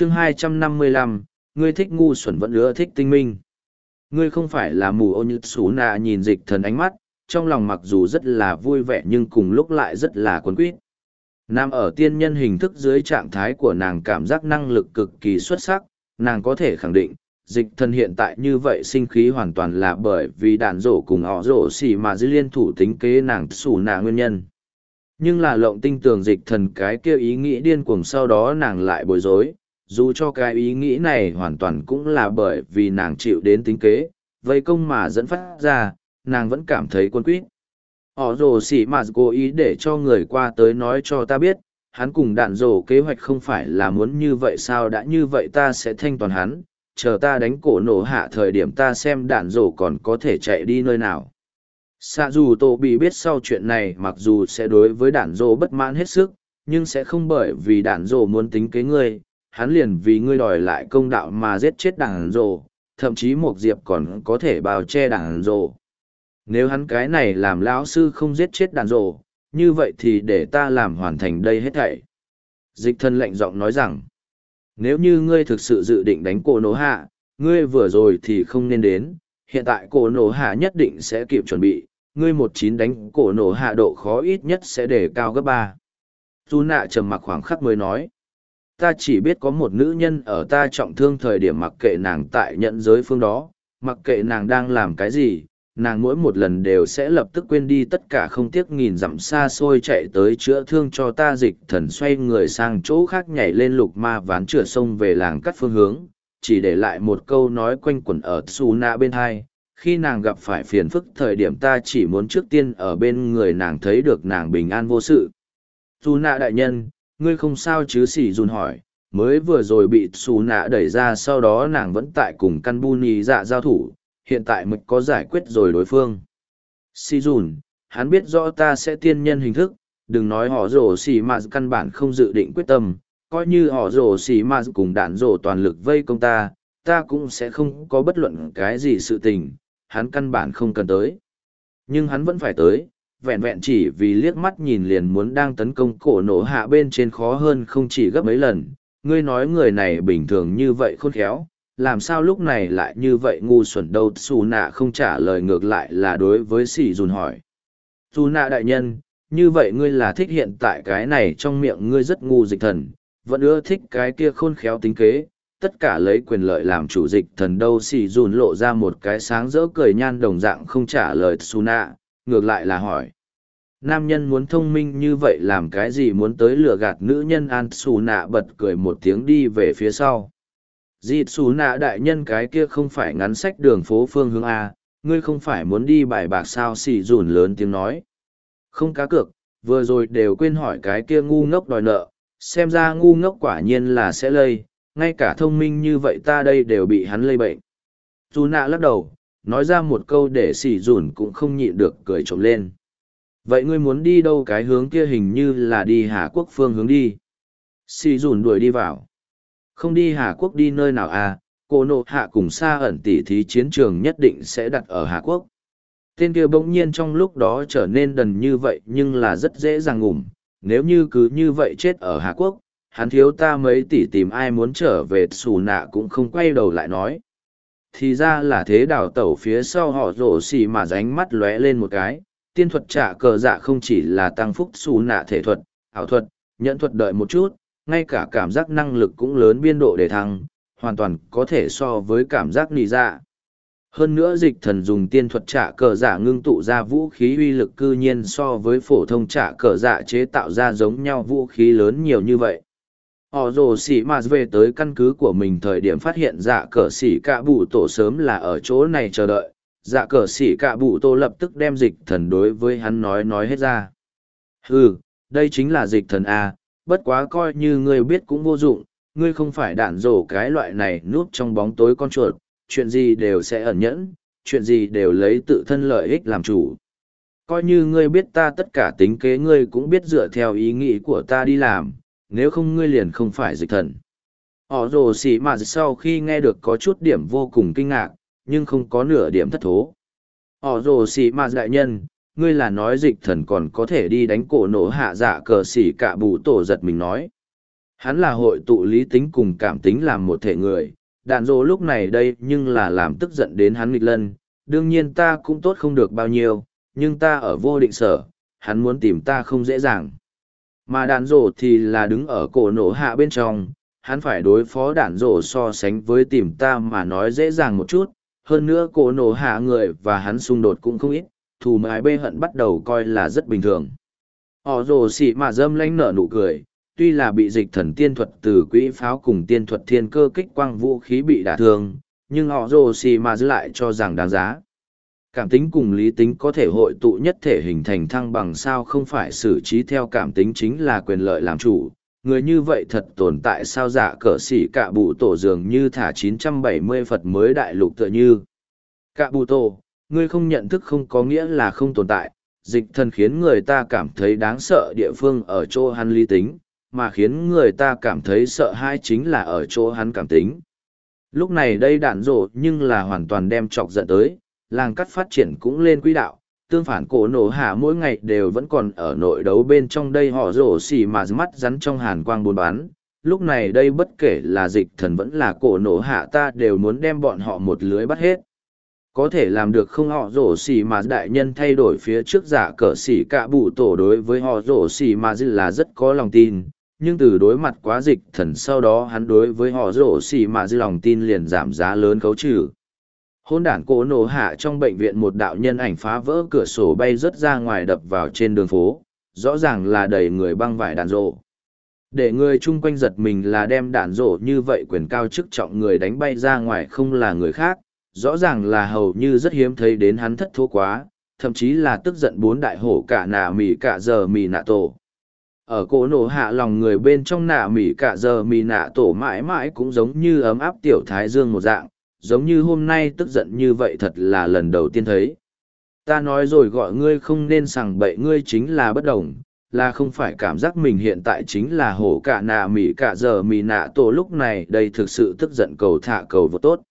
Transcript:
chương 255, ngươi thích ngu xuẩn vẫn ưa thích tinh minh. Ngươi không phải là mù ô như xú nạ nhìn dịch thần ánh mắt, trong lòng mặc dù rất là vui vẻ nhưng cùng lúc lại rất là quấn quýt. Nam ở tiên nhân hình thức dưới trạng thái của nàng cảm giác năng lực cực kỳ xuất sắc, nàng có thể khẳng định, dịch thần hiện tại như vậy sinh khí hoàn toàn là bởi vì đàn rổ cùng họ rổ xỉ mà dư liên thủ tính kế nàng xù nạ nguyên nhân. Nhưng là lộng tinh tường dịch thần cái kia ý nghĩ điên cuồng sau đó nàng lại bối rối, dù cho cái ý nghĩ này hoàn toàn cũng là bởi vì nàng chịu đến tính kế, vây công mà dẫn phát ra, nàng vẫn cảm thấy quân quýt. Họ rồ xỉ mà cố ý để cho người qua tới nói cho ta biết, hắn cùng đạn rồ kế hoạch không phải là muốn như vậy sao đã như vậy ta sẽ thanh toàn hắn, chờ ta đánh cổ nổ hạ thời điểm ta xem đạn rồ còn có thể chạy đi nơi nào. xa dù tổ bị biết sau chuyện này mặc dù sẽ đối với đạn rồ bất mãn hết sức, nhưng sẽ không bởi vì đạn rồ muốn tính kế ngươi, hắn liền vì ngươi đòi lại công đạo mà giết chết đảng rồ, thậm chí một diệp còn có thể bào che đảng rồ. Nếu hắn cái này làm lão sư không giết chết đảng rồ, như vậy thì để ta làm hoàn thành đây hết thảy. Dịch thân lệnh giọng nói rằng, nếu như ngươi thực sự dự định đánh cổ nổ hạ, ngươi vừa rồi thì không nên đến, hiện tại cổ nổ hạ nhất định sẽ kịp chuẩn bị, ngươi một chín đánh cổ nổ hạ độ khó ít nhất sẽ để cao gấp ba. Du nạ trầm mặc khoảng khắc mới nói, ta chỉ biết có một nữ nhân ở ta trọng thương thời điểm mặc kệ nàng tại nhận giới phương đó, mặc kệ nàng đang làm cái gì, nàng mỗi một lần đều sẽ lập tức quên đi tất cả không tiếc nghìn dặm xa xôi chạy tới chữa thương cho ta dịch thần xoay người sang chỗ khác nhảy lên lục ma ván chửa sông về làng cắt phương hướng chỉ để lại một câu nói quanh quẩn ở Su Na bên hai khi nàng gặp phải phiền phức thời điểm ta chỉ muốn trước tiên ở bên người nàng thấy được nàng bình an vô sự. Xù nạ đại nhân ngươi không sao chứ xỉ dùn hỏi mới vừa rồi bị xù nạ đẩy ra sau đó nàng vẫn tại cùng căn bu nhì dạ giao thủ hiện tại mực có giải quyết rồi đối phương. Si dùn, hắn biết rõ ta sẽ tiên nhân hình thức, đừng nói họ rổ xì mà căn bản không dự định quyết tâm, coi như họ rổ xì mà cùng đạn rổ toàn lực vây công ta, ta cũng sẽ không có bất luận cái gì sự tình, hắn căn bản không cần tới. Nhưng hắn vẫn phải tới, vẹn vẹn chỉ vì liếc mắt nhìn liền muốn đang tấn công cổ nổ hạ bên trên khó hơn không chỉ gấp mấy lần. Ngươi nói người này bình thường như vậy khôn khéo, làm sao lúc này lại như vậy ngu xuẩn đâu? Xù nạ không trả lời ngược lại là đối với sỉ dùn hỏi. Xù nạ đại nhân như vậy ngươi là thích hiện tại cái này trong miệng ngươi rất ngu dịch thần vẫn ưa thích cái kia khôn khéo tính kế. Tất cả lấy quyền lợi làm chủ dịch thần đâu? Xì dùn lộ ra một cái sáng rỡ cười nhan đồng dạng không trả lời Tsuna, ngược lại là hỏi. Nam nhân muốn thông minh như vậy làm cái gì muốn tới lừa gạt nữ nhân an xù nạ bật cười một tiếng đi về phía sau. Dịt xù nạ đại nhân cái kia không phải ngắn sách đường phố phương hướng a, ngươi không phải muốn đi bài bạc sao xì dùn lớn tiếng nói. Không cá cược, vừa rồi đều quên hỏi cái kia ngu ngốc đòi nợ, xem ra ngu ngốc quả nhiên là sẽ lây, ngay cả thông minh như vậy ta đây đều bị hắn lây bệnh. Dù nạ lắc đầu nói ra một câu để xì dùn cũng không nhịn được cười trộm lên. Vậy ngươi muốn đi đâu cái hướng kia hình như là đi hà quốc phương hướng đi? Xì dùn đuổi đi vào. Không đi Hà Quốc đi nơi nào à, cô nộ hạ cùng xa ẩn tỉ thí chiến trường nhất định sẽ đặt ở Hà Quốc. Tên kia bỗng nhiên trong lúc đó trở nên đần như vậy nhưng là rất dễ dàng ngủm, nếu như cứ như vậy chết ở Hà Quốc, hắn thiếu ta mấy tỷ tìm ai muốn trở về xù nạ cũng không quay đầu lại nói. Thì ra là thế đào tẩu phía sau họ rổ xì mà ránh mắt lóe lên một cái, tiên thuật trả cờ dạ không chỉ là tăng phúc xù nạ thể thuật, ảo thuật, nhận thuật đợi một chút, ngay cả cảm giác năng lực cũng lớn biên độ để thăng, hoàn toàn có thể so với cảm giác nì dạ. Hơn nữa dịch thần dùng tiên thuật trả cờ giả ngưng tụ ra vũ khí uy lực cư nhiên so với phổ thông trả cờ giả chế tạo ra giống nhau vũ khí lớn nhiều như vậy. Họ rồ xỉ mà về tới căn cứ của mình thời điểm phát hiện dạ cờ xỉ cạ bụ tổ sớm là ở chỗ này chờ đợi. Dạ cờ xỉ cạ bụ tổ lập tức đem dịch thần đối với hắn nói nói hết ra. ừ đây chính là dịch thần A, bất quá coi như ngươi biết cũng vô dụng, ngươi không phải đạn rổ cái loại này núp trong bóng tối con chuột, chuyện gì đều sẽ ẩn nhẫn, chuyện gì đều lấy tự thân lợi ích làm chủ. Coi như ngươi biết ta tất cả tính kế ngươi cũng biết dựa theo ý nghĩ của ta đi làm, nếu không ngươi liền không phải dịch thần. Họ rồ xỉ mà sau khi nghe được có chút điểm vô cùng kinh ngạc, nhưng không có nửa điểm thất thố. Họ rồ xỉ mà đại nhân, ngươi là nói dịch thần còn có thể đi đánh cổ nổ hạ dạ cờ xỉ cả bù tổ giật mình nói. Hắn là hội tụ lý tính cùng cảm tính làm một thể người, đạn rồ lúc này đây nhưng là làm tức giận đến hắn nghịch lân, đương nhiên ta cũng tốt không được bao nhiêu, nhưng ta ở vô định sở, hắn muốn tìm ta không dễ dàng. Mà đạn rổ thì là đứng ở cổ nổ hạ bên trong, hắn phải đối phó đạn rổ so sánh với tìm ta mà nói dễ dàng một chút, hơn nữa cổ nổ hạ người và hắn xung đột cũng không ít, thù mái bê hận bắt đầu coi là rất bình thường. Họ rổ xị mà dâm lanh nở nụ cười, tuy là bị dịch thần tiên thuật từ quỹ pháo cùng tiên thuật thiên cơ kích quang vũ khí bị đả thương, nhưng họ rổ xì mà giữ lại cho rằng đáng giá. Cảm tính cùng lý tính có thể hội tụ nhất thể hình thành thăng bằng sao không phải xử trí theo cảm tính chính là quyền lợi làm chủ. Người như vậy thật tồn tại sao giả cỡ xỉ cả bụ tổ dường như thả 970 Phật mới đại lục tựa như. Cả bụ tổ, ngươi không nhận thức không có nghĩa là không tồn tại, dịch thần khiến người ta cảm thấy đáng sợ địa phương ở chỗ hắn lý tính, mà khiến người ta cảm thấy sợ hãi chính là ở chỗ hắn cảm tính. Lúc này đây đạn rộ nhưng là hoàn toàn đem chọc giận tới, làng cắt phát triển cũng lên quỹ đạo, tương phản cổ nổ hạ mỗi ngày đều vẫn còn ở nội đấu bên trong đây họ rổ xì mà mắt rắn trong hàn quang buôn bán. Lúc này đây bất kể là dịch thần vẫn là cổ nổ hạ ta đều muốn đem bọn họ một lưới bắt hết. Có thể làm được không họ rổ xì mà đại nhân thay đổi phía trước giả cờ xì cả bụ tổ đối với họ rổ xì mà là rất có lòng tin, nhưng từ đối mặt quá dịch thần sau đó hắn đối với họ rổ xì mà lòng tin liền giảm giá lớn khấu trừ hôn đản cổ nổ hạ trong bệnh viện một đạo nhân ảnh phá vỡ cửa sổ bay rớt ra ngoài đập vào trên đường phố, rõ ràng là đầy người băng vải đạn rộ. Để người chung quanh giật mình là đem đạn rộ như vậy quyền cao chức trọng người đánh bay ra ngoài không là người khác, rõ ràng là hầu như rất hiếm thấy đến hắn thất thố quá, thậm chí là tức giận bốn đại hổ cả nà mỉ cả giờ mỉ nạ tổ. Ở cổ nổ hạ lòng người bên trong nạ mỉ cả giờ mì nạ tổ mãi mãi cũng giống như ấm áp tiểu thái dương một dạng giống như hôm nay tức giận như vậy thật là lần đầu tiên thấy. Ta nói rồi gọi ngươi không nên sằng bậy, ngươi chính là bất đồng, là không phải cảm giác mình hiện tại chính là hổ cả nạ mỉ cả giờ mỉ nạ tổ lúc này, đây thực sự tức giận cầu thả cầu vô tốt.